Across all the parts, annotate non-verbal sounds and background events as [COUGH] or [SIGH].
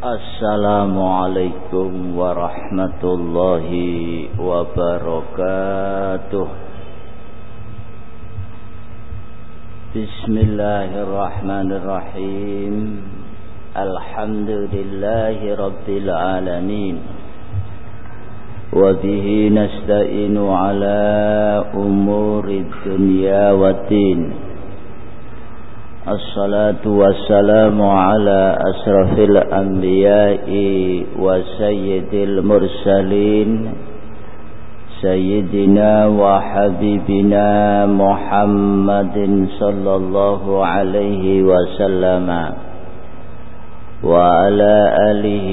Assalamualaikum warahmatullahi wabarakatuh Bismillahirrahmanirrahim Alhamdulillahi rabbil alamin Wabihi nasta'inu ala umuri dunia wa dinu الصلاة والسلام على أشرف الأنبياء وسيد المرسلين سيدنا وحبيبنا محمد صلى الله عليه وسلم وعلى آله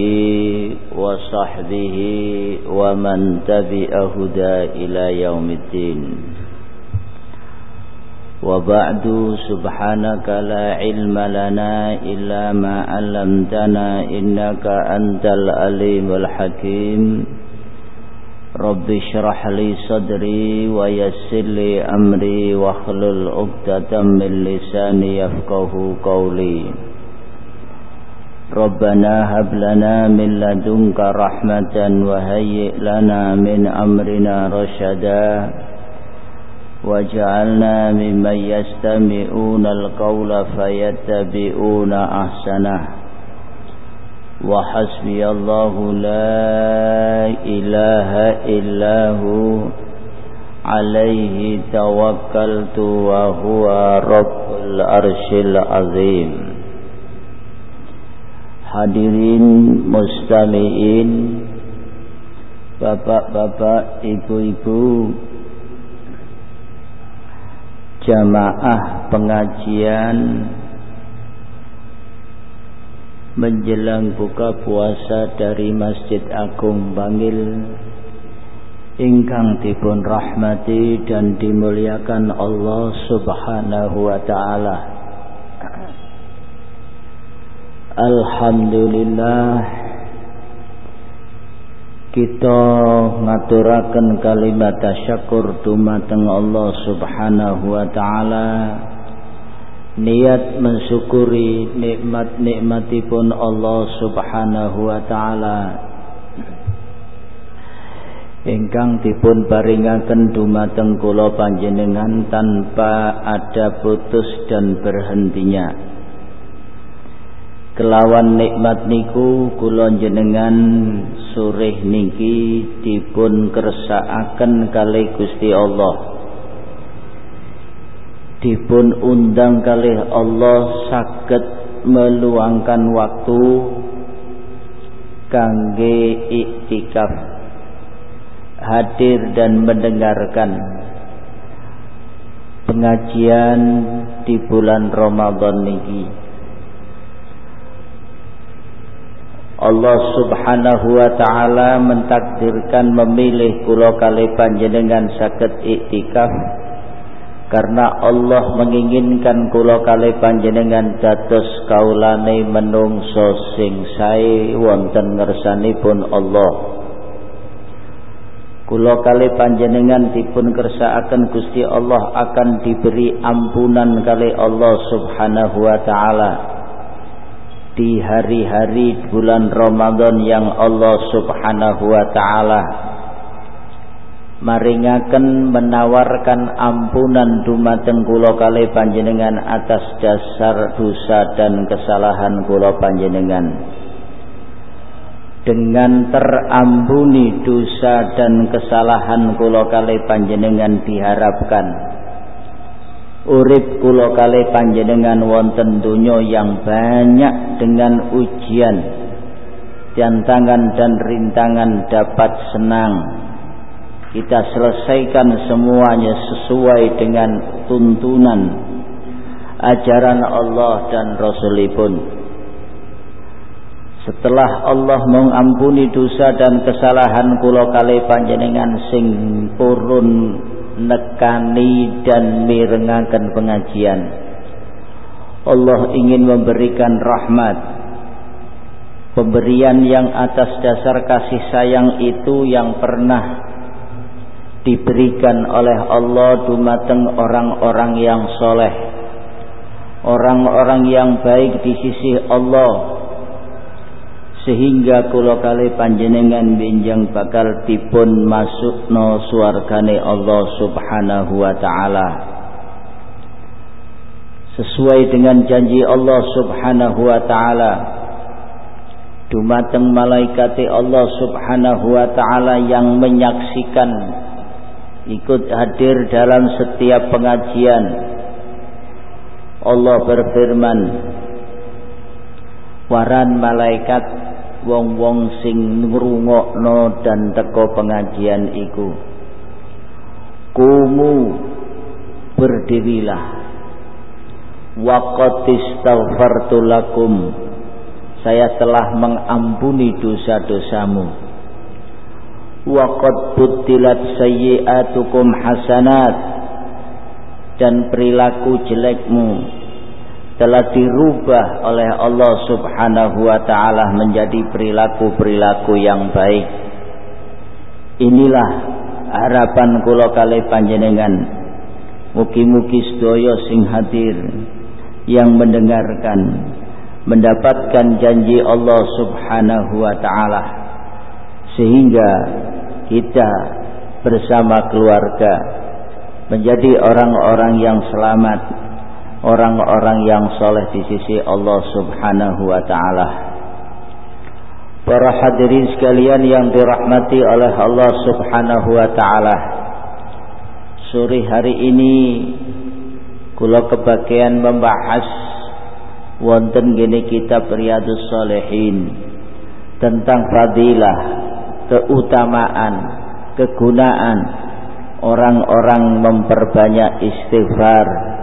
وصحبه ومن تبع هدى إلى يوم الدين. وبعد سبحانك لا علم لنا إلا ما علمتنا إنك أنت الأليم الحكيم. رب اشرح لي صدري ويسر لي أمري واخلل عقدة من لساني يفقه قولي. ربنا هب لنا من لدنك رحمة وهيئ لنا من أمرنا رشدا. وجعلنا ممن يستمعون القول فيتبعون أحسنه. وحسبي الله لا إله إلا هو عليه توكلت وهو رب الأرش العظيم. Hadirin mustami'in Bapak-bapak, ibu-ibu jamaah pengajian menjelang buka puasa dari Masjid Agung Bangil. Ingkang dipun rahmati dan dimuliakan Allah Subhanahu wa taala. [CLEARS THROAT] Alhamdulillah kita ngaturaken kalimat tasyakur dumateng Allah Subhanahu wa taala. Niat mensyukuri nikmat-nikmatipun Allah Subhanahu wa taala. Ingkang dipun paringaken dumateng kula panjenengan tanpa ada putus dan berhentinya kelawan nikmat niku kula jenengan sore niki dipun kersakaken kali Gusti Allah. Dipun undang kali Allah saged meluangkan waktu kangge iktikaf hadir dan mendengarkan. Pengajian di bulan Ramadan niki Allah subhanahu wa ta'ala mentakdirkan memilih kula kali panjenengan sakit iktikaf karena Allah menginginkan kula kali panjenengan dados kaulane menungso sing sae wonten ngersanipun Allah. Kula kali panjenengan dipun kersakaken Gusti Allah akan diberi ampunan kali Allah subhanahu wa ta'ala di hari-hari bulan Ramadan yang Allah Subhanahu wa taala maringaken menawarkan ampunan dumateng kula panjenengan atas dasar dosa dan kesalahan kula panjenengan. Dengan terampuni dosa dan kesalahan kula kali panjenengan diharapkan urip kula kali panjenengan wonten donya yang banyak dengan ujian tantangan dan rintangan dapat senang. Kita selesaikan semuanya sesuai dengan tuntunan ajaran Allah dan Rasulipun. Setelah Allah mengampuni dosa dan kesalahan kula kali panjenengan sing purun nekani dan mirengaken pengajian. Allah ingin memberikan rahmat. Pemberian yang atas dasar kasih sayang itu yang pernah diberikan oleh Allah dumateng orang-orang yang soleh. Orang-orang yang baik di sisi Allah sehingga kula kali panjenengan benjang bakal dipun masukno swargane Allah Subhanahu wa taala. Sesuai dengan janji Allah Subhanahu wa taala. Dumateng malaikat Allah Subhanahu wa taala yang menyaksikan. Ikut hadir dalam setiap pengajian. Allah berfirman waran malaikat wong-wong sing ngrungokno dan teko pengajian iku. Kumu berdirilah waqad istaghfartu lakum. Saya telah mengampuni dosa-dosamu. Waqad butilat sayyi'atukum hasanat. Dan perilaku jelekmu telah dirubah oleh Allah Subhanahu wa taala menjadi perilaku-perilaku yang baik. Inilah harapan kula kali panjenengan. Mugi-mugi sedaya sing hadir yang mendengarkan mendapatkan janji Allah Subhanahu wa taala sehingga kita bersama keluarga menjadi orang-orang yang selamat orang-orang yang soleh di sisi Allah subhanahu wa ta'ala. Para hadirin sekalian yang dirahmati oleh Allah subhanahu wa ta'ala. Sore hari ini kula kebagian membahas wonten gini kitab Riyadus Salihin tentang fadilah keutamaan kegunaan orang-orang memperbanyak istighfar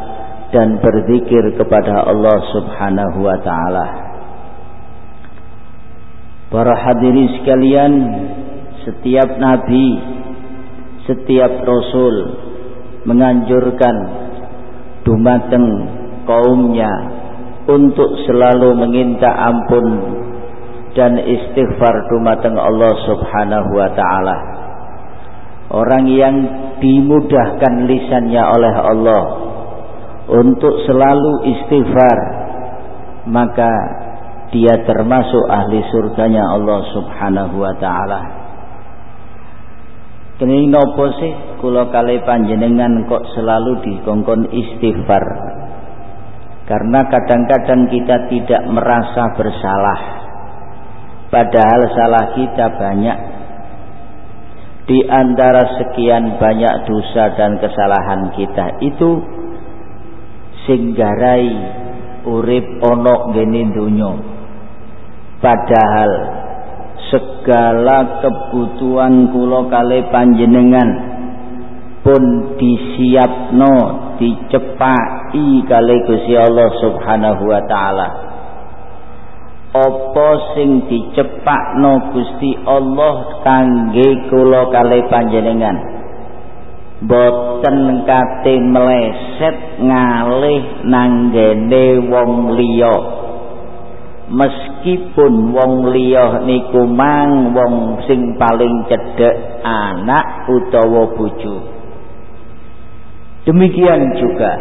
dan berzikir kepada Allah Subhanahu wa taala. Para hadirin sekalian, setiap nabi, setiap rasul menganjurkan dumateng kaumnya untuk selalu meminta ampun dan istighfar dumateng Allah Subhanahu wa taala. Orang yang dimudahkan lisannya oleh Allah untuk selalu istighfar maka dia termasuk ahli surganya Allah Subhanahu wa taala. Kene nopo sih kula kali panjenengan kok selalu dikongkon istighfar? Karena kadang-kadang kita tidak merasa bersalah. Padahal salah kita banyak. Di antara sekian banyak dosa dan kesalahan kita itu sing garai urip ana ngene donya. Padahal segala kebutuhan kula kali panjenengan pun disiapno dicepai kali Gusti Allah Subhanahu wa taala. Apa sing dicepakno Gusti Allah kangge kula kali panjenengan boten kate meleset ngalih nanggene wong liya. Meskipun wong liya niku mang wong sing paling cedhek anak utawa bojo. Demikian juga.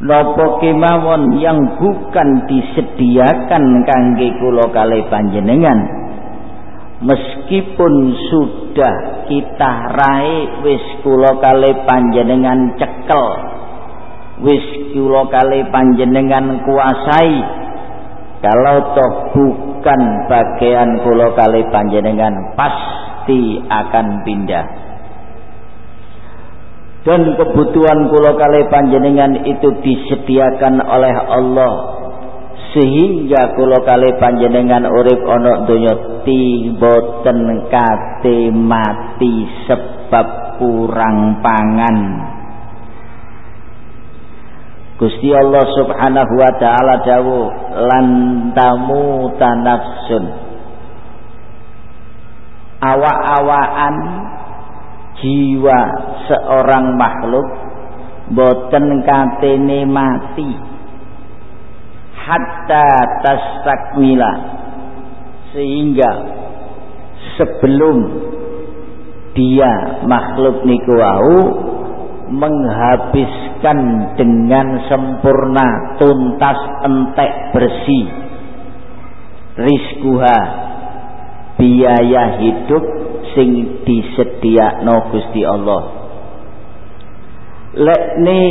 Napa kemawon yang bukan disediakan kangge kula kalih panjenengan meskipun sudah kita raih wis kula kali panjenengan cekel. Wis kula kali panjenengan kuasai. Kalau toh bukan bagian kula kali panjenengan pasti akan pindah. Dan kebutuhan kula kali panjenengan itu disediakan oleh Allah sehingga kula kali panjenengan urip ana donya tiboten kate mati sebab kurang pangan. Gusti Allah Subhanahu wa taala dawuh lan tamu tanafsun. Awak-awakan jiwa seorang makhluk boten katene mati hatta tastakmila. Sehingga sebelum dia makhluk niku menghabiskan dengan sempurna tuntas entek bersih. Rizkuha biaya hidup sing disediakno Gusti Allah lekni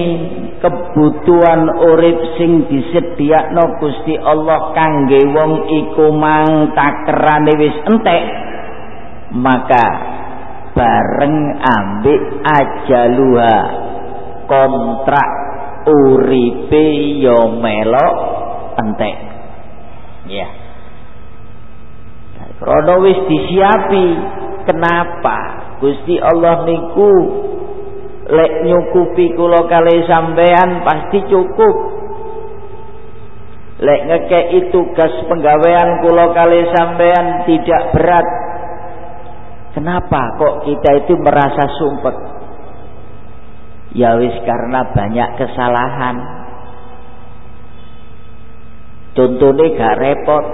kebutuhan urip sing disediakno Gusti Allah kangge wong iku mang takerane wis entek maka bareng ambek ajaluha kontrak uripe yo melok entek. Ya. Krono wis disiapi kenapa Gusti Allah niku lek nyukupi kula kali sampean pasti cukup lek ngekei tugas penggawean kula kali sampean tidak berat kenapa kok kita itu merasa sumpek Ya wis karena banyak kesalahan. Contohnya gak repot.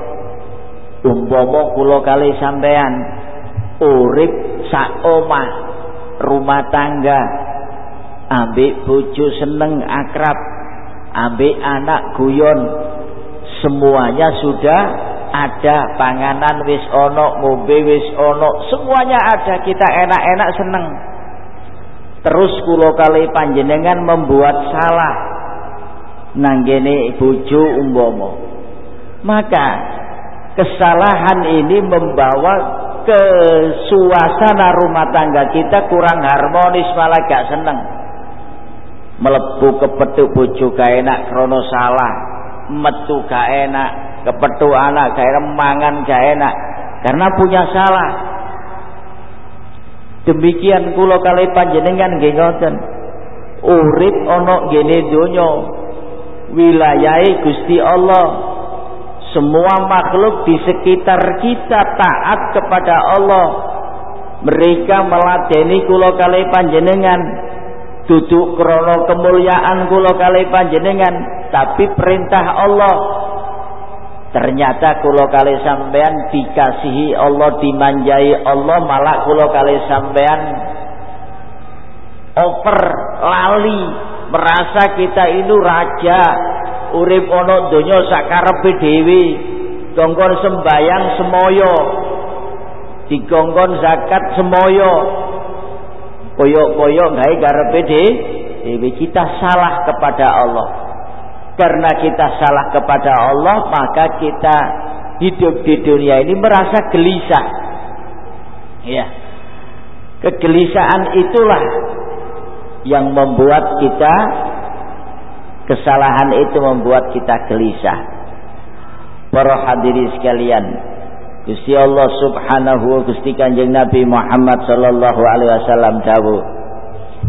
Umpama kula kali sampean urip sak omah rumah tangga ambek bojo seneng akrab. Ambek anak guyon. Semuanya sudah ada panganan wis ono ngombe wis ono. Semuanya ada kita enak-enak seneng. Terus kula kali panjenengan membuat salah. Nanggene bojo umpama. Maka kesalahan ini membawa ke suasana rumah tangga kita kurang harmonis malah gak seneng melebu kepethuk bojo gak enak krono salah metu gak enak kepethuk anak gak enak mangan gak enak karena punya salah Demikian kula kali panjenengan nggih ngoten. Urip ana gene donya Gusti Allah. Semua makhluk di sekitar kita taat kepada Allah. Mereka meladeni kula kali panjenengan duduk krono kemuliaan kula kali panjenengan tapi perintah Allah. Ternyata kulo kali sampean dikasihi Allah, dimanjai Allah, malah kulo kali sampean over lali. Merasa kita ini raja urip ono donya sakarepe dhewe. Dongkon sembayang semoyo digongkon zakat semoyo koyok-koyok gawe karepe dhewe kita salah kepada Allah. Karena kita salah kepada Allah maka kita hidup di dunia ini merasa gelisah. Ya. Kegelisahan itulah yang membuat kita kesalahan itu membuat kita gelisah. Para hadirin sekalian Gusti Allah Subhanahu Gusti Kanjeng Nabi Muhammad sallallahu alaihi wasallam dawuh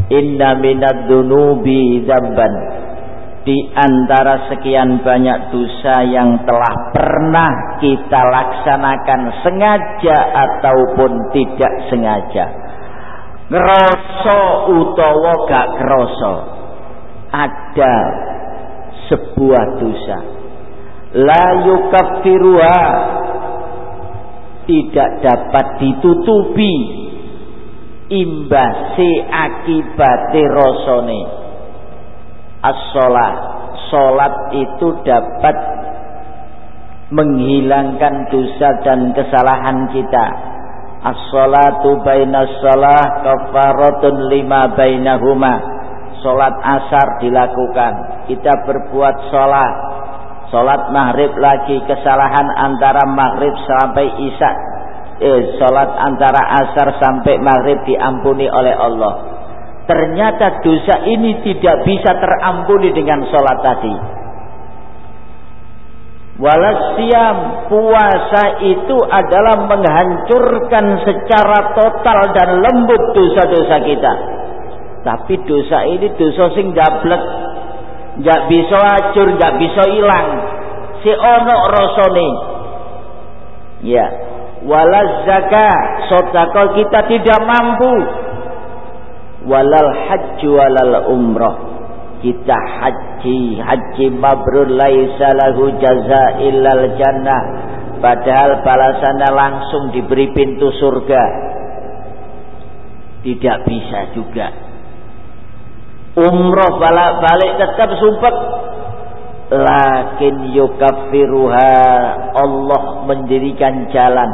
Inna minad dunubi dzamban. Di antara sekian banyak dosa yang telah pernah kita laksanakan sengaja ataupun tidak sengaja. Ngeroso utawa gak ngeroso ada sebuah dosa. La yukaffiruha tidak dapat ditutupi. Imbasi akibate rosone as-sholat. Sholat itu dapat menghilangkan dosa dan kesalahan kita. As-sholatu bainas sholah kafaratun lima bainahuma. Sholat asar dilakukan. Kita berbuat sholat sholat maghrib lagi kesalahan antara maghrib sampai isya. Eh, sholat antara asar sampai maghrib diampuni oleh Allah. Ternyata dosa ini tidak bisa terampuni dengan sholat tadi. Walasiam puasa itu adalah menghancurkan secara total dan lembut dosa-dosa kita. Tapi dosa ini dosa sing gablek nggak bisa hancur nggak bisa hilang si ono rosone ya. Walaz zakat sodako kita tidak mampu. Walal haji walal umrah. Kita haji haji mabrur laisa lahu jaza illal jannah. Padahal balasannya langsung diberi pintu surga. Tidak bisa juga umroh balik, balik tetap sumpah. Lakin yukaffiruha Allah mendirikan jalan.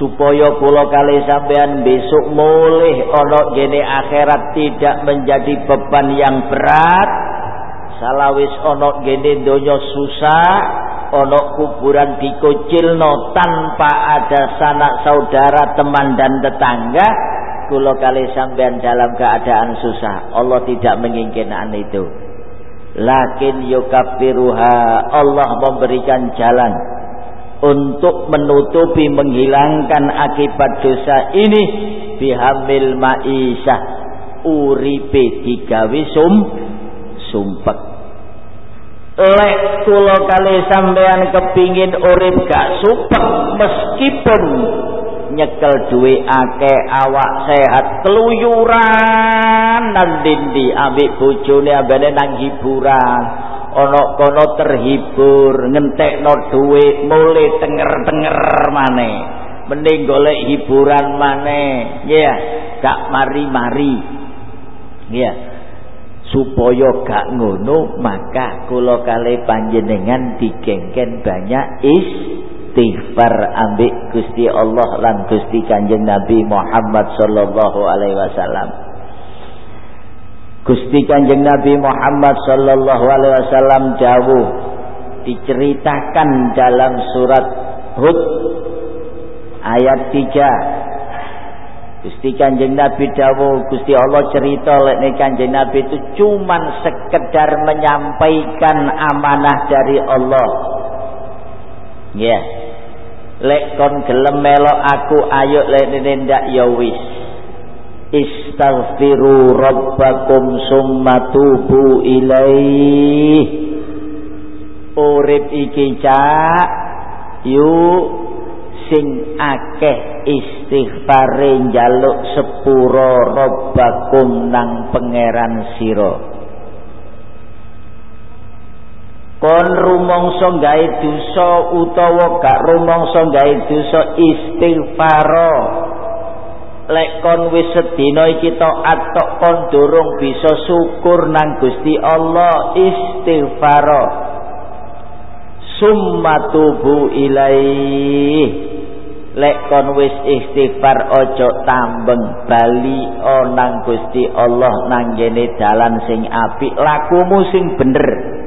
Supaya kula kali sampean besok mulih ana gene akhirat tidak menjadi beban yang berat. Salawis ana gene donya susah ana kuburan dikucilno tanpa ada sanak saudara teman dan tetangga kula kali sampean dalam keadaan susah. Allah tidak menginginkan itu. Lakin yukafiruha Allah memberikan jalan untuk menutupi menghilangkan akibat dosa ini. Bihamil ma'isyah uripe digawe sum sumpek. Lek kula kali sampean kepingin urip gak sumpek meskipun nyekel duwe akeh awak sehat keluyuran nang dindi ambek bojone ambene nang hiburan ana kono terhibur ngentekno duwe mulai tenger-tenger maneh mending golek hiburan maneh ya yeah. gak mari-mari ya yeah. supaya gak ngono maka kula kali panjenengan digengken banyak is istighfar ambek Gusti Allah lan Gusti Kanjeng Nabi Muhammad sallallahu alaihi wasallam. Gusti Kanjeng Nabi Muhammad sallallahu alaihi wasallam jauh diceritakan dalam surat Hud ayat 3 Gusti Kanjeng Nabi dawuh Gusti Allah cerita lek Kanjeng Nabi itu cuman sekedar menyampaikan amanah dari Allah. Ya. Yeah lek kon gelem melok aku ayo lek ndak ya wis. Istaghfiru rabbakum summa tubu ilaih. Urip iki cak. Yuk sing akeh istighfare njaluk sepuro rabbakum nang pangeran sira kon rumangsa gawe dosa utawa gak rumangsa gawe dosa istighfar lek kon wis sedina iki taat tok kon durung bisa syukur nang Gusti Allah istighfar summa tubu ilaih lek kon wis istighfar ojo tambeng bali nang Gusti Allah nang dalan sing apik lakumu sing bener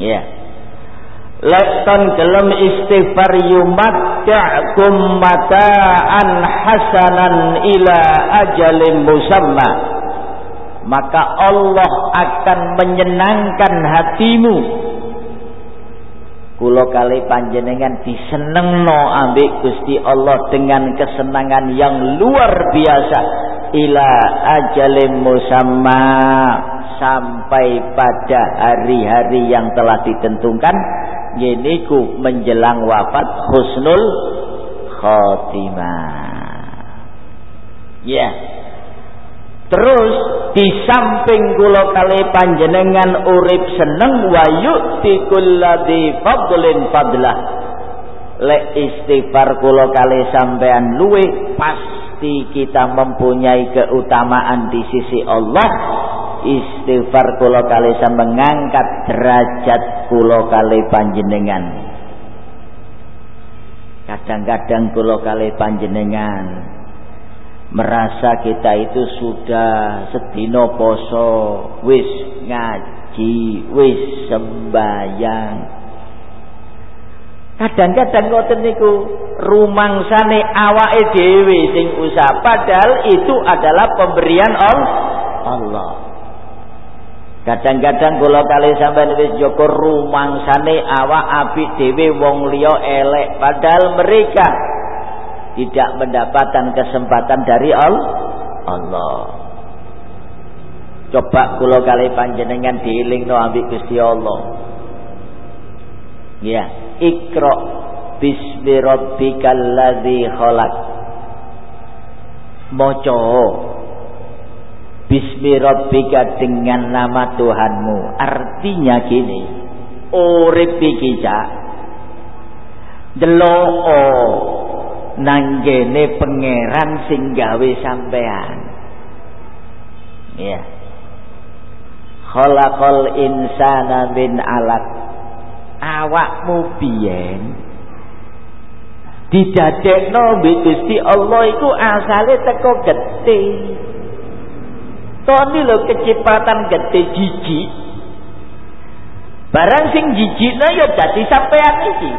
Ya. Lekton gelem istighfar yumatta'kum mata'an hasanan ila ajalin musamma. Maka Allah akan menyenangkan hatimu. Kulo kali panjenengan disenengno ambek Gusti Allah dengan kesenangan yang luar biasa ila ajalin musamma sampai pada hari-hari yang telah ditentukan yaitu menjelang wafat husnul khotimah. Ya. Terus di samping kula kali panjenengan urip seneng wa yu'ti kulladzi fadlin fadlah. Lek istighfar kula kali sampean luwe pasti kita mempunyai keutamaan di sisi Allah istighfar kula kali mengangkat derajat kula kali panjenengan. Kadang-kadang kula kali panjenengan merasa kita itu sudah sedino poso wis ngaji wis sembayang. Kadang-kadang ngoten niku rumangsane awake dhewe sing usah padahal itu adalah pemberian Allah Kadang-kadang kula kali sampean wis joko rumangsane awak apik dhewe wong liya elek padahal mereka tidak mendapatkan kesempatan dari Allah. Coba kula kali panjenengan dielingno ambek Gusti Allah. Ya, Iqra bismi rabbikal ladzi khalaq. Maca Bismi Rabbika dengan nama Tuhanmu. Artinya gini. Urip iki cak. Deloo nanggene pangeran sing gawe sampean. Ya. khalaqal insana min alaq awakmu biyen didadekno mbek Gusti Allah iku asale teko getih Toni lho kecepatan gede jijik Barang sing jijikna ya dadi sampean iki.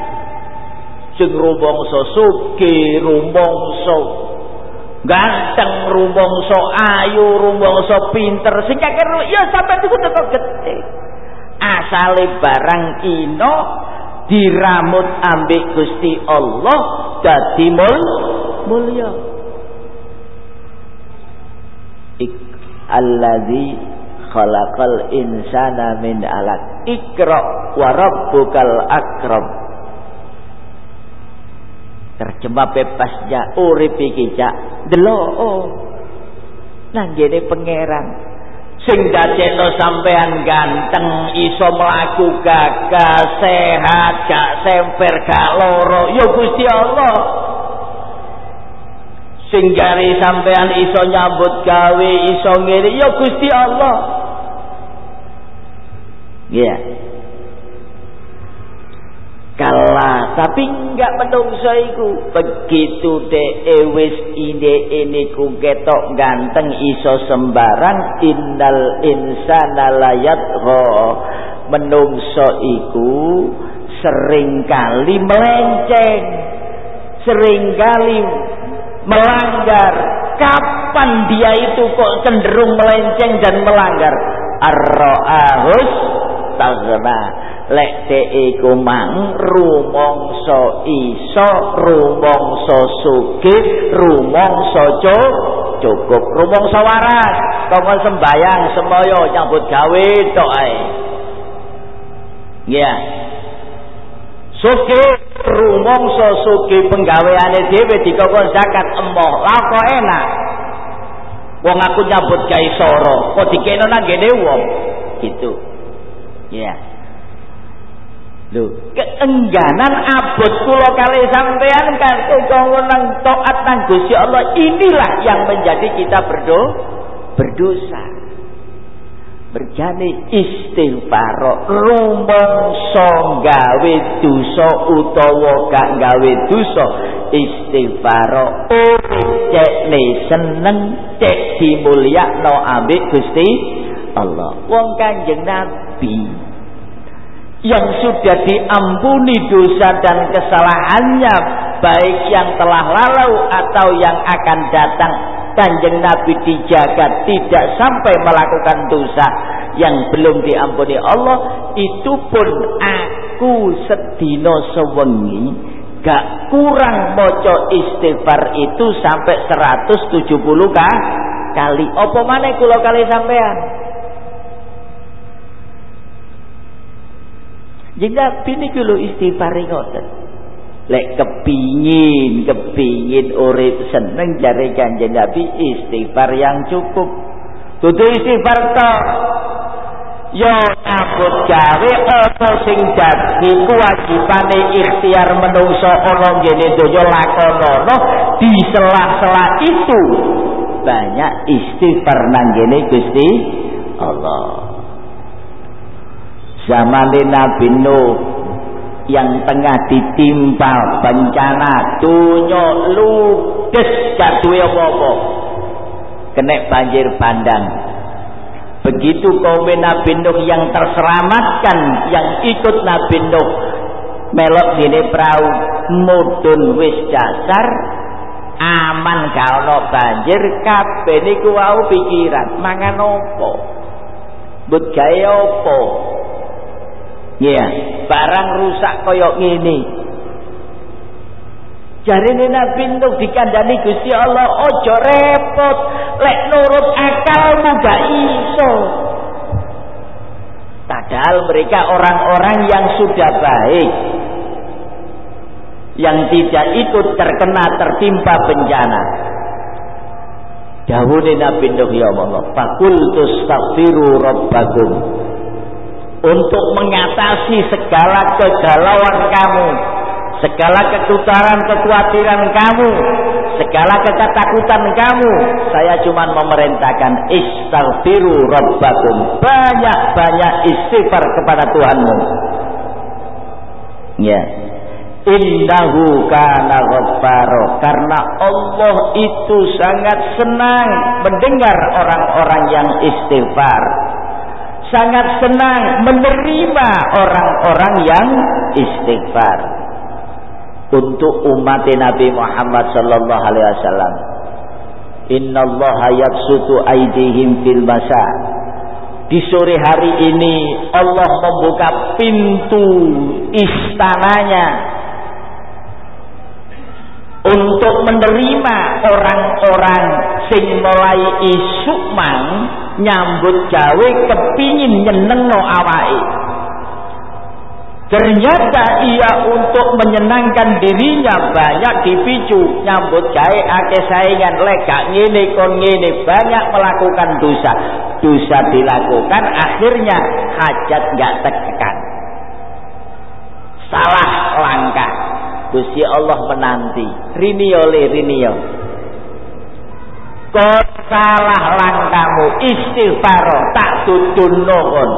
Sing rumangsa sugih, rumangsa ganteng, rumangsa ayu, rumangsa pinter, sing kakek ya sampean iku tetep gede. Asale barang ino diramut ambek Gusti Allah dadi mul. Allazi khalaqal insana min alaq. Ikra wa rabbukal akram. Terjemah bebasnya urip iki cak. Delok nang gene pangeran. Sing dadekno sampean ganteng iso mlaku gagah sehat gak semper gak loro ya Gusti Allah sing jari sampean iso nyambut gawe iso ngene ya Gusti Allah Ya. Kala tapi enggak menungso iku. Begitu de ewis ide ku ketok ganteng iso sembarang innal insana layat menungso iku sering kali melenceng sering kali melanggar. Kapan dia itu kok cenderung melenceng dan melanggar? Arro'ahus taghna lek iku mang rumangsa iso rumangsa sugih rumangsa cukup. Rumangsa waras. Kanggo sembayang semaya nyambut gawe tok ae. Ya sugih rumangsa sugih penggaweane dhewe dikokon zakat emoh lha kok enak wong aku nyambut gawe soro kok dikene nang ngene wong gitu Ya. Lho, keengganan abot kula kali sampean kan kanggo nang taat nang Gusti Allah inilah yang menjadi kita berdo berdosa. Berjani istighfar rumangsa gawe dosa utawa gak gawe dosa istighfar urip cek seneng cek dimulyakno ambek Gusti Allah. Wong Kanjeng Nabi yang sudah diampuni dosa dan kesalahannya baik yang telah lalu atau yang akan datang kanjeng Nabi dijaga tidak sampai melakukan dosa yang belum diampuni Allah itu pun aku sedino sewengi gak kurang moco istighfar itu sampai 170 kali apa mana kulo kali sampean Jika bini kulo istighfar ngoten. Lek kepingin, kepingin urip seneng jari kanjeng Nabi istighfar yang cukup. Tutu istighfar to. Yo abot gawe apa sing dadi kewajibane ikhtiar menungso ana ngene donya lakonono di sela-sela itu banyak istighfar nang Gusti Allah zaman Nabi Nuh yang tengah ditimpa bencana dunya ludes gak duwe apa-apa. Kena banjir bandang. Begitu kaum Nabi Nuh yang terselamatkan yang ikut Nabi Nuh melok dini perahu mudun wis dasar aman gak ono banjir kabeh niku wau pikiran mangan opo but gawe opo Ya, barang rusak koyok ngene. Jarine Nabi Nuh dikandani Gusti Allah, ojo repot, lek nurut akalmu gak iso. Padahal mereka orang-orang yang sudah baik yang tidak ikut terkena tertimpa bencana. Dawuhe Nabi Nuh ya Allah, fakultus taghfiru rabbakum untuk mengatasi segala kegalauan kamu, segala kekutaran kekhawatiran kamu, segala ketakutan kamu. Saya cuma memerintahkan istaghfiru rabbakum. Banyak-banyak istighfar kepada Tuhanmu. Ya. Innahu kana ghaffaro karena Allah itu sangat senang mendengar orang-orang yang istighfar sangat senang menerima orang-orang yang istighfar. Untuk umat Nabi Muhammad sallallahu alaihi wasallam. Innallaha yabsutu aydihim fil masa. Di sore hari ini Allah membuka pintu istananya untuk menerima orang-orang sing mulai isuk mang nyambut gawe kepingin nyenengno awake Ternyata ia untuk menyenangkan dirinya banyak dipicu nyambut gawe ake saingan lega ngene kon ngene banyak melakukan dosa. Dosa dilakukan akhirnya hajat gak tekan. Salah langkah. Gusti Allah menanti. Rinio le rinio. Kau salah langkahmu istighfar tak tudunno kon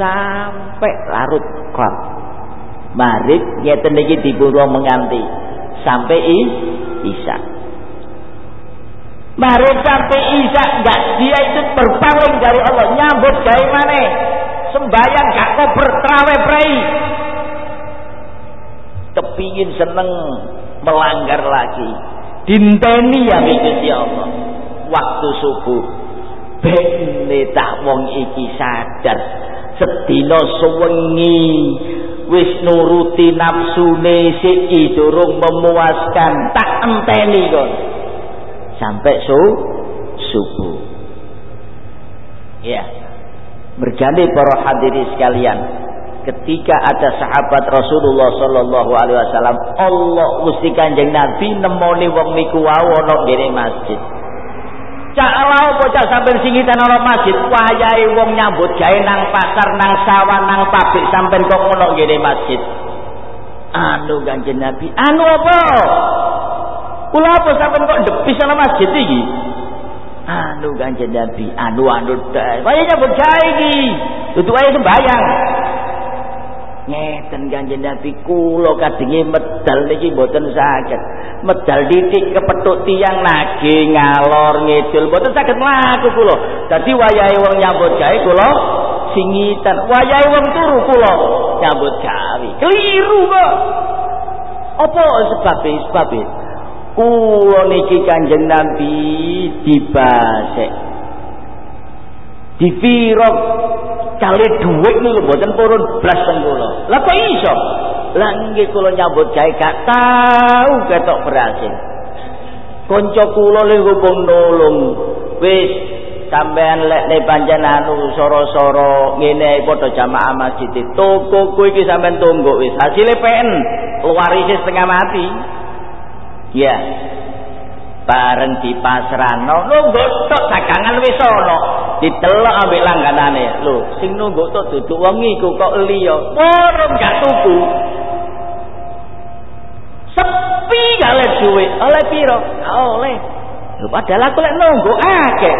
sampai larut klap marib ngeten iki diburu menganti. Sampai i, isya marib sampai isya enggak dia itu berpaling dari Allah. Nyambut gawe mana? Sembayang gak kok bertrawe prei. Kepingin seneng melanggar lagi dinteni ya Gusti Allah. Waktu subuh. Ben tak wong iki sadar. Sedina sewengi. Wis nuruti nafsune sik durung memuaskan. Tak enteni kon. Sampai su subuh. Ya. Berjani para hadirin sekalian ketika ada sahabat Rasulullah sallallahu alaihi wasallam Allah mesti Kanjeng Nabi nemoni wong niku wae ana masjid Cak lau bocah sampai singitan ana masjid, wayahe wong nyambut gawe nang pasar, nang sawah, nang pabrik sampai kok ngono ngene masjid. Anu Kanjeng Nabi, anu apa? Kula apa sampai kok depis ana masjid iki? Anu Kanjeng Nabi, anu anu dah. Waya nyambut gawe iki. Dudu wae sembayang. Ngeten kanjeng Nabi kula kadenge medal niki mboten saged. Medal titik kepethuk tiang nage ngalor ngidul. Mboten saged mlaku kula. Dadi wayahe wong nyambut gawe kula singitan. Wayahe wong turu kula nyambut gawe. Keliru kok. Apa sebabe sebabe kula niki kanjeng Nabi dibasek dipirok kali duit niku mboten purun blas teng kula. Lah kok iso? Lah nggih kula nyambut gawe gak tau ketok berhasil. Kanca kula lho hubung nulung. Wis sampean lek pancen anu soro-soro ngene padha jamaah masjid. Toko kuwi iki sampean tunggu wis. Hasile PN luarise setengah mati. Ya. Yeah. bareng dipasrano nunggu tok dagangan wis ana ditelok ambek langganane. Lho sing nunggu tok duduk wong iku kok liya porong gak tuku. Sepi gale duwe? Oleh piro? Oleh. Lho padahal aku lek nunggu akeh.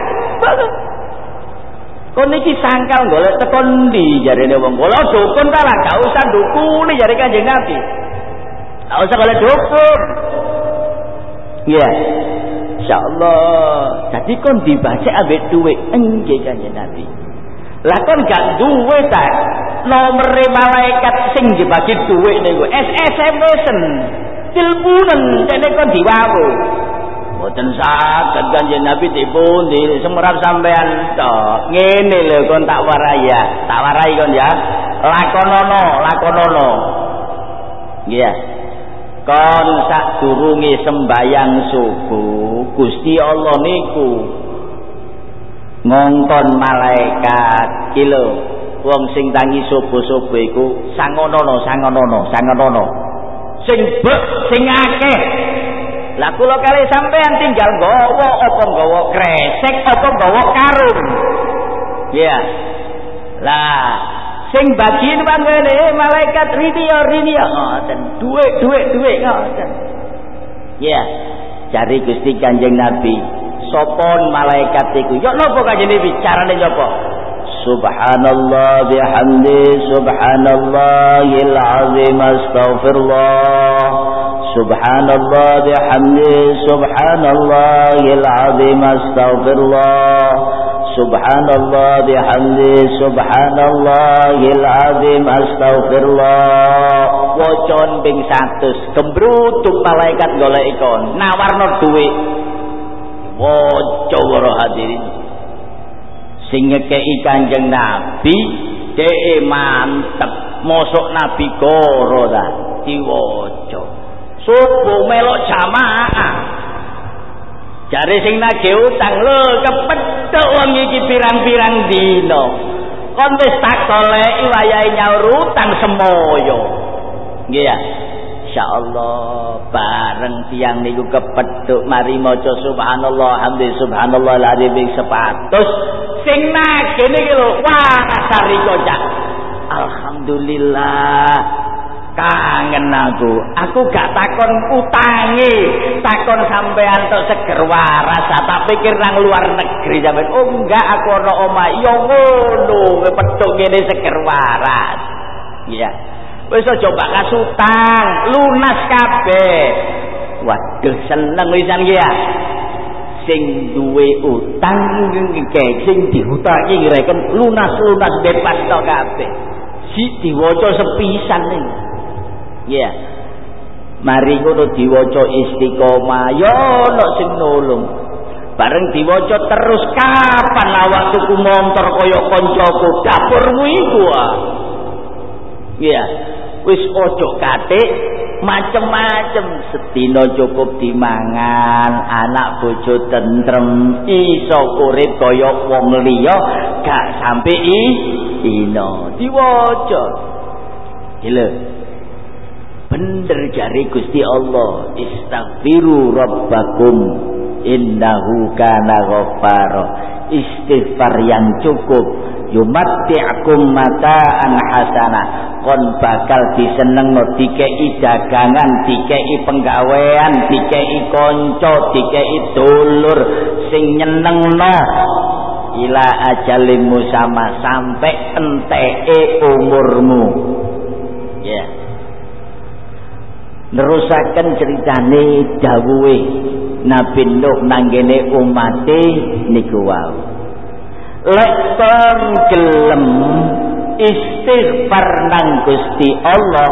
Kon iki sangkal golek teko ndi jarene wong? Kula dukun ta gak usah dukune jare kanjeng Nabi. Gak usah golek dukun. Iya. Yeah. Insyaallah. Jadi kon dibaca ambek duit enggih kanjeng Nabi. Lah kon gak duwe ta nomor malaikat sing dibagi duit niku SMS-en. Tilpunen dene kon diwawu. Mboten saged kanjeng Nabi dipun di semerap sampean tok. Ngene lho kon tak warai ya. Tak warai kon ya. Lakonono, lakonono. Nggih. Yeah. Kon sak durunge sembayang subuh Gusti Allah niku ngongkon malaikat. Kilo wong sing tangi subuh-subuh iku sangonono sangonono sangonono. Sing bek sing akeh. Lah kula kali sampean tinggal nggawa apa nggawa kresek apa nggawa karung. Ya yeah. lah sing bagian mangene malaikat rinio rinio ngoten duwe duwe duwe ngoten Ya, cari Gusti Kanjeng Nabi. Sopon malaikat iku? Yo napa Kanjeng Nabi? Carane napa? Subhanallah bihamdi subhanallahil azim astaghfirullah Subhanallah bihamdi subhanallahil azim astaghfirullah Subhanallah bihamdi subhanallahil azim astaghfirullah. Wocon ping 100 kembrutuk malaikat golek ikon nawarno dhuwit. Woco para hadirin. Sing ngekei kanjeng nabi dhek mantep. Mosok nabi koro ta diwaca subuh melok jamaah. Jare sing nagih utang lho kepethuk wong iki pirang-pirang dina. Kon wis tak goleki wayahe nyaur utang semoyo. Nggih ya? Insyaallah bareng tiang niku kepethuk mari maca subhanallah hamdi subhanallah alazim sepatus. Sing nagih niki lho wah sari kocak alhamdulillah kangen aku. Aku gak takon utangi. Takon sampean tok seger waras. Tak pikir nang luar negeri sampean oh enggak aku ana omah yo ngono. Petuk ngene seger waras. Iya. Wis aja mbak kasutang lunas kabeh. Waduh seneng wisan ki ya. Sing duwe utang iki sing diutangi ngreken lunas-lunas bebas tok kabeh. Si diwaca sepisan ning ya. Mari ngono diwaca istiqomah. Yo ono sing nulung. Bareng diwaca terus kapan awak tuku motor kaya kancaku dapurmu iku ah. Ya. Wis ojo katik macem-macem. Sedina cukup dimangan anak bojo tentrem iso urip kaya wong liya gak sampe i dina diwaca. Gila bener jari Gusti Allah. Istaghfiru rabbakum innahu kana istighfar yang cukup. Yumatti'akum mata'an hasanah kon bakal disenengno dikei dagangan dikei penggawean dikei kanca dikei dulur sing nyenengno. Ila ajalimmu sama sampai enteke umurmu. Ya. yeah. Nerusaken ceritane dawuhe Nabi Nuh nanggene umate niku wau. Lek gelem istighfar nang Gusti Allah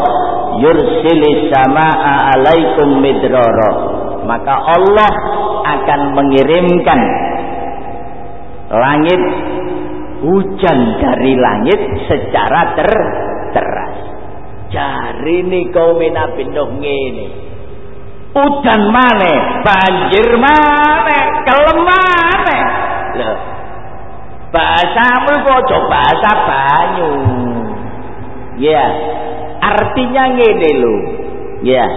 yursilis samaa alaikum midrara. Maka Allah akan mengirimkan langit hujan dari langit secara ter jari ni kaum Nabi Nuh ngene. Udan mana? Banjir mana? Kelem mana? Loh bahasamu kok? Bahasa banyu. Ya yeah. artinya ngene lho. Ya yeah.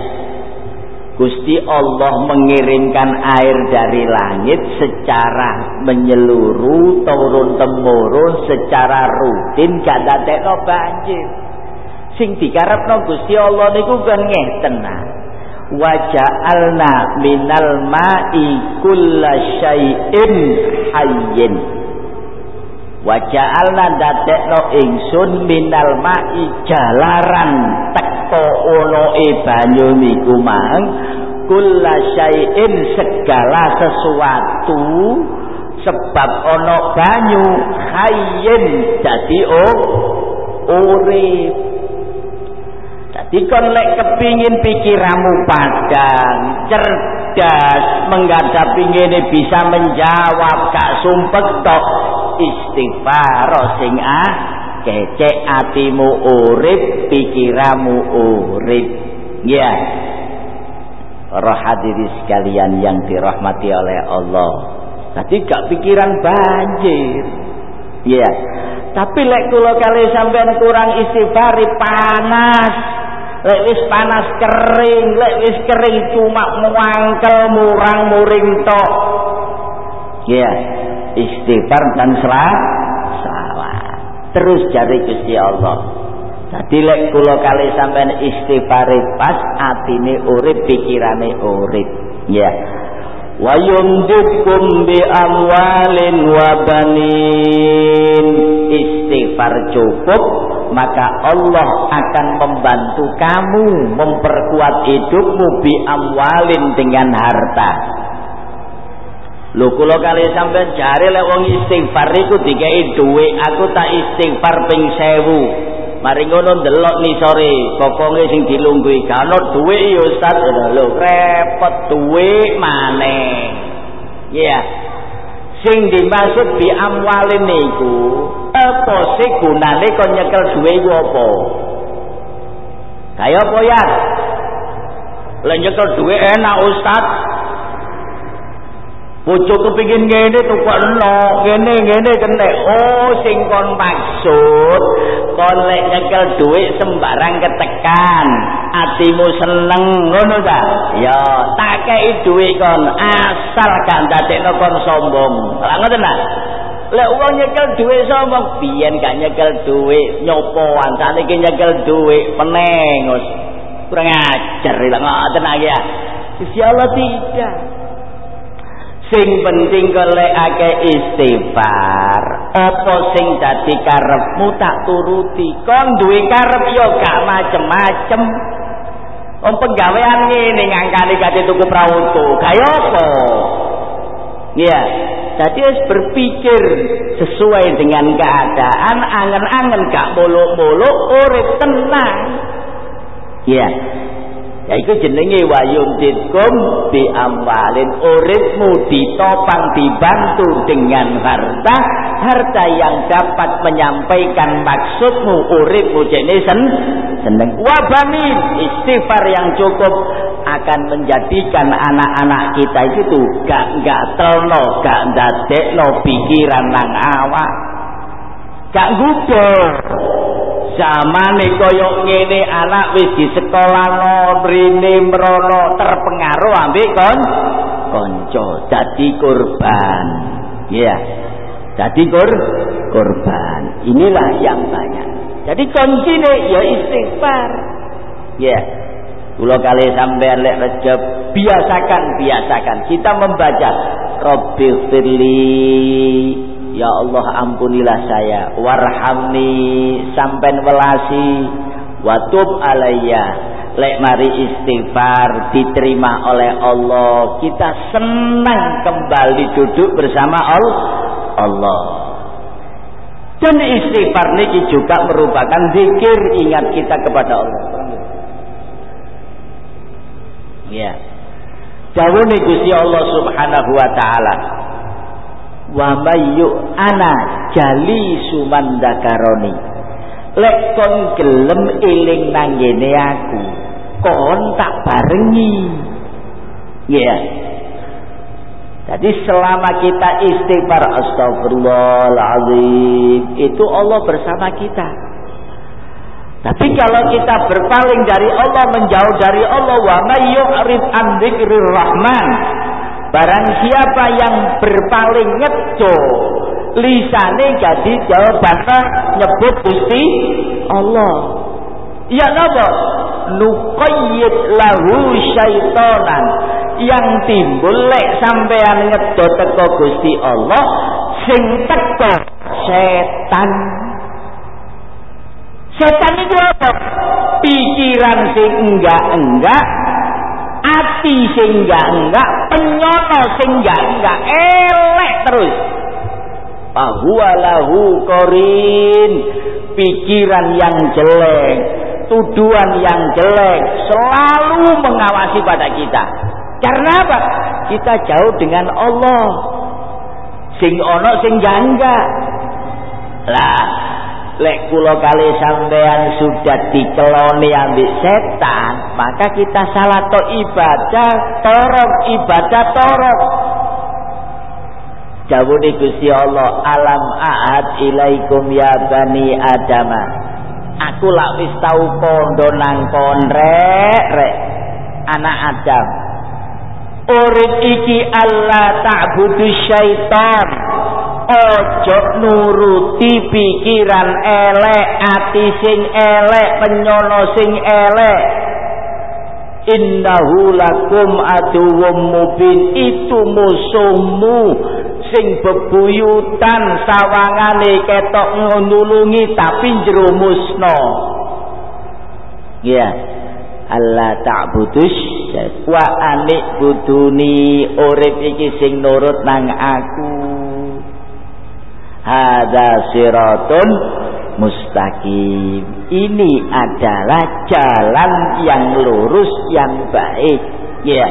Gusti Allah mengirimkan air dari langit secara menyeluruh turun temurun secara rutin gak dadekno banjir sing dikarepno Gusti Allah niku kan ngeten. Wa ja'alna minal ma'i kullasyai'in hayyin. Waja'alna dadekno ingsun minal ma'i jalaran teko ono e banyu niku mang. Kula syai'in segala sesuatu sebab ono banyu hayyin dadi oh urip dadi kon lek kepingin pikiranmu padang cerdas menghadapi ngene bisa menjawab gak sumpek tok. Istighfar sing ah kecek atimu urip pikiramu urip. Ya. Para hadirin sekalian yang dirahmati oleh Allah. Tadi gak pikiran banjir. Ya. Tapi lek kula kali sampean kurang istighfar panas lek wis panas kering lek wis kering cuma muangkel murang muring tok. Ya istighfar dan selawat terus cari Gusti Allah. Jadi lek kula kali sampean istighfar pas atine urip pikirane urip. Ya. Wa yumdidkum bi amwalin wa banin. Istighfar cukup maka Allah akan membantu kamu memperkuat hidupmu bi amwalin dengan harta Lho kula kali sampean jare lek wong istighfar iku dikai dhuwit, aku tak istighfar ping 1000. Mari ngono ndelok nisore, kokonge sing dilungguhi gak ono dhuwit ya Ustaz. Lho repot dhuwit maneh. Iya. Sing dimaksud bi amwalin niku, apa sih gunane kon nyekel dhuwit iku apa? Kaya apa ya? Lek nyekel dhuwit enak Ustaz. Bojo kepingin ngene tukokno, ngene ngene kene. Oh, sing kon maksud kon lek nyekel dhuwit sembarang ketekan, atimu seneng ngono ta? Ya, tak kei dhuwit kon asal gak ndadekno kon sombong. Lah ngoten ta? Lek wong nyekel dhuwit sombong, biyen gak nyekel dhuwit, nyopoan saniki nyekel dhuwit peneng. Kurang ajar lha ngoten ya. Insyaallah tidak. sing penting golekake istighfar apa sing dadi karepmu tak turuti. Kon duwe karep? Yo gak macem-macem. Om penggawean ngene ngangkani kate tuku prauto kaya apa? Iya jadi harus berpikir sesuai dengan keadaan angen-angen gak muluk-muluk urip tenang. Iya yaiku jenenge wayumditkum bi amwalin uripmu ditopang dibantu dengan harta harta yang dapat menyampaikan maksudmu uripmu jenis sen seneng. Wabani istighfar yang cukup akan menjadikan anak-anak kita itu gak gak telno gak ndadekno pikiran nang awak. Gak gugur zamane kaya ngene anak wis di sekolah no mrene mrono terpengaruh ambek kon kanca dadi korban. Ya yeah. dadi kur korban. Inilah yang banyak jadi kuncine ya istighfar. Ya. Yeah. Kula kali sampean lek rejab biasakan biasakan. Kita membaca Rabbi firli Ya Allah ampunilah saya. Warhamni sampai welasi. Watub alayya. Lek mari istighfar diterima oleh Allah kita senang kembali duduk bersama Allah dan istighfar ini juga merupakan zikir ingat kita kepada Allah. Ya. Jauh Gusti Allah subhanahu wa ta'ala wa mayu ana jali sumandakaroni lek kon gelem eling nang aku kon tak barengi. Ya. Jadi selama kita istighfar astagfirullahaladzim itu Allah bersama kita tapi kalau kita berpaling dari Allah menjauh dari Allah wa mayyu'rid an rahman Barang siapa yang berpaling ngeco lisane jadi jawabannya nyebut Gusti Allah. Ya napa? Nuqayyid lahu syaitonan yang timbul lek sampean ngedo teko Gusti Allah sing teko setan. Setan itu apa? Pikiran sing enggak-enggak ati sing enggak enggak penyono sing enggak enggak elek terus bahwa lahu korin pikiran yang jelek tuduhan yang jelek selalu mengawasi pada kita karena apa? Kita jauh dengan Allah. Sing ono sing enggak lah lek kula kali sampean sudah dikeloni ambek setan maka kita salah to ibadah torok ibadah torok. Jawuni Gusti Allah alam ahad ilaikum ya bani adama aku lak wis tau kondo nang konrek rek. Anak Adam Urip iki Allah ta'budu syaitan. Ojo nuruti pikiran elek ati sing elek penyono sing elek. Innahu lakum aduwwum mubin. Itu musuhmu sing bebuyutan sawangane ketok nulungi tapi jerumusno ya Allah ta'budus wa anik buduni urip iki sing nurut nang aku. Hada siratun mustaqim. Ini adalah jalan yang lurus yang baik. Ya.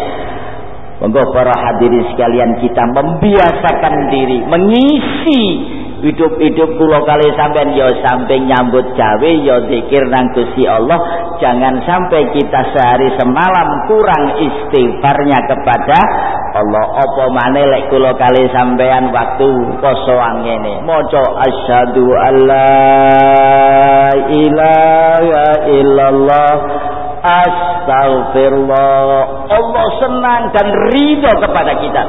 Monggo para hadirin sekalian kita membiasakan diri mengisi hidup-hidup kula kali sampean ya sampai nyambut gawe ya zikir nang Gusti Allah. Jangan sampai kita sehari semalam kurang istighfarnya kepada Allah. Apa maneh lek kula kali sampean waktu kosong ngene maca asyhadu alla ilaha illallah Astaghfirullah. Allah senang dan ridho kepada kita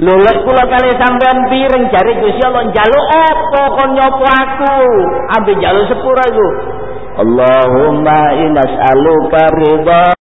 Lulus kula kali sampean piring jari Gusti Allah njaluk apa kon nyopo aku? Ambil jaluk sepura iku. Allahumma inas'aluka ridha